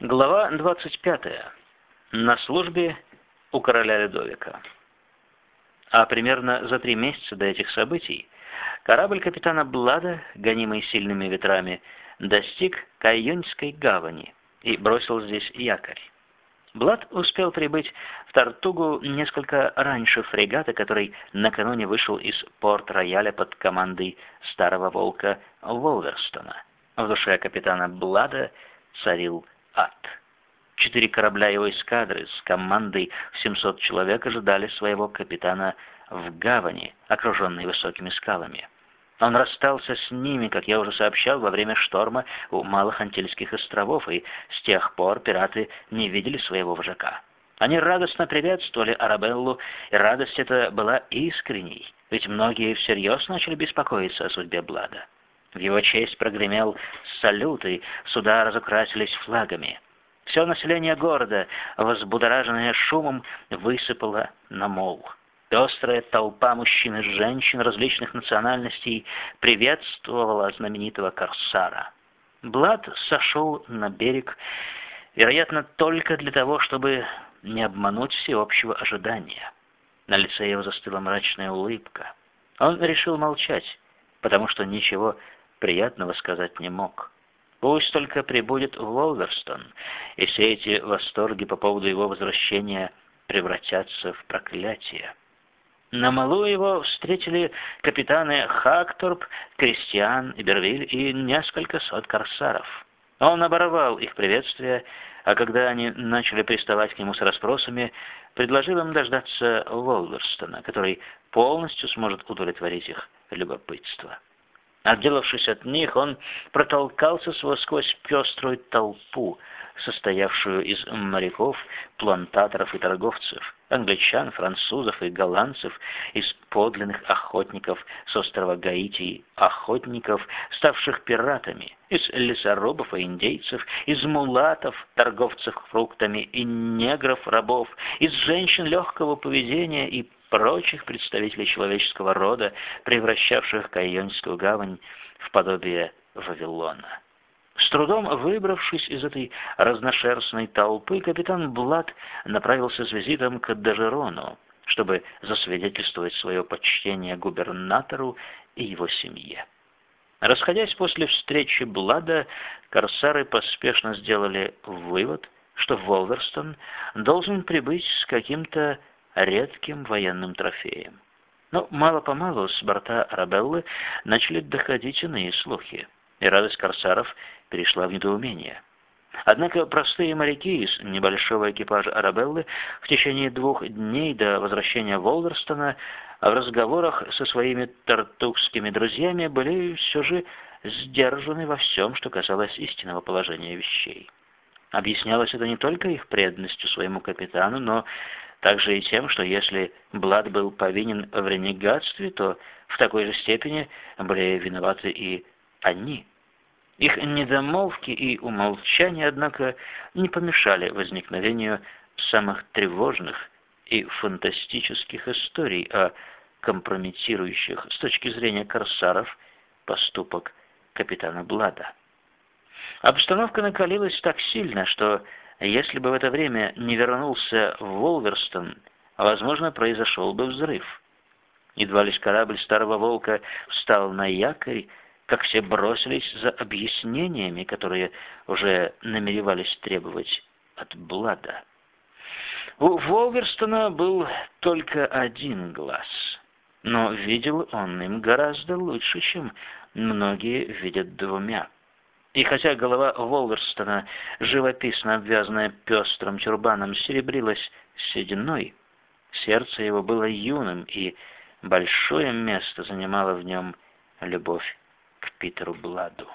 Глава 25. На службе у короля Людовика. А примерно за три месяца до этих событий корабль капитана Блада, гонимый сильными ветрами, достиг Кайонской гавани и бросил здесь якорь. Блад успел прибыть в Тартугу несколько раньше фрегата, который накануне вышел из порт-рояля под командой старого волка Волверстона. В душе капитана Блада царил ад. Четыре корабля его эскадры с командой в 700 человек ожидали своего капитана в гавани, окруженной высокими скалами. Он расстался с ними, как я уже сообщал, во время шторма у Малых Антильских островов, и с тех пор пираты не видели своего вожака. Они радостно приветствовали Арабеллу, и радость эта была искренней, ведь многие всерьез начали беспокоиться о судьбе Блада. В его честь прогремел салют, и суда разукрасились флагами. Все население города, возбудораженное шумом, высыпало на мол. Пестрая толпа мужчин и женщин различных национальностей приветствовала знаменитого корсара. Блад сошел на берег, вероятно, только для того, чтобы не обмануть всеобщего ожидания. На лице его застыла мрачная улыбка. Он решил молчать, потому что ничего приятного сказать не мог. Пусть только прибудет в Волверстон, и все эти восторги по поводу его возвращения превратятся в проклятие. На малу его встретили капитаны Хакторп, Кристиан, Ибервиль и несколько сот корсаров. Он оборвал их приветствие, а когда они начали приставать к нему с расспросами, предложил им дождаться Волверстона, который полностью сможет удовлетворить их любопытство. Отделавшись от них, он протолкался сквозь пеструю толпу, состоявшую из моряков, плантаторов и торговцев, англичан, французов и голландцев, из подлинных охотников с острова Гаити, охотников, ставших пиратами, из лесорубов и индейцев, из мулатов, торговцев фруктами и негров-рабов, из женщин легкого поведения и прочих представителей человеческого рода, превращавших Кайонскую гавань в подобие Вавилона. С трудом выбравшись из этой разношерстной толпы, капитан Блад направился с визитом к Дежерону, чтобы засвидетельствовать свое почтение губернатору и его семье. Расходясь после встречи Блада, корсары поспешно сделали вывод, что Волверстон должен прибыть с каким-то редким военным трофеем. Но мало-помалу с борта Арабеллы начали доходить иные слухи, и радость корсаров перешла в недоумение. Однако простые моряки из небольшого экипажа Арабеллы в течение двух дней до возвращения Волверстона в разговорах со своими тартукскими друзьями были все же сдержаны во всем, что касалось истинного положения вещей. Объяснялось это не только их преданностью своему капитану, но также и тем, что если Блад был повинен в ренегатстве, то в такой же степени были виноваты и они. Их недомолвки и умолчания, однако, не помешали возникновению самых тревожных и фантастических историй о компрометирующих с точки зрения корсаров поступок капитана Блада. Обстановка накалилась так сильно, что если бы в это время не вернулся в Волверстон, возможно, произошел бы взрыв. Едва лишь корабль Старого Волка встал на якорь, как все бросились за объяснениями, которые уже намеревались требовать от Блада. У Волверстона был только один глаз, но видел он им гораздо лучше, чем многие видят двумя. И хотя голова Волверстона, живописно обвязанная пестрым тюрбаном, серебрилась сединой, сердце его было юным, и большое место занимала в нем любовь к Питеру Бладу.